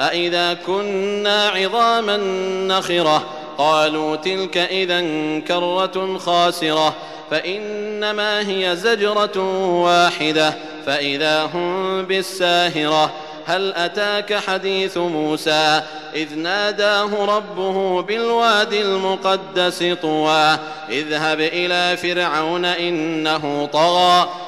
أإذا كنا عظاما نخرة قالوا تلك إذا كرة خاسرة فإنما هي زجرة واحدة فإذا هم بالساهرة هل أتاك حديث موسى إذ ناداه ربه بالواد المقدس طوى اذهب إلى فرعون إنه طغى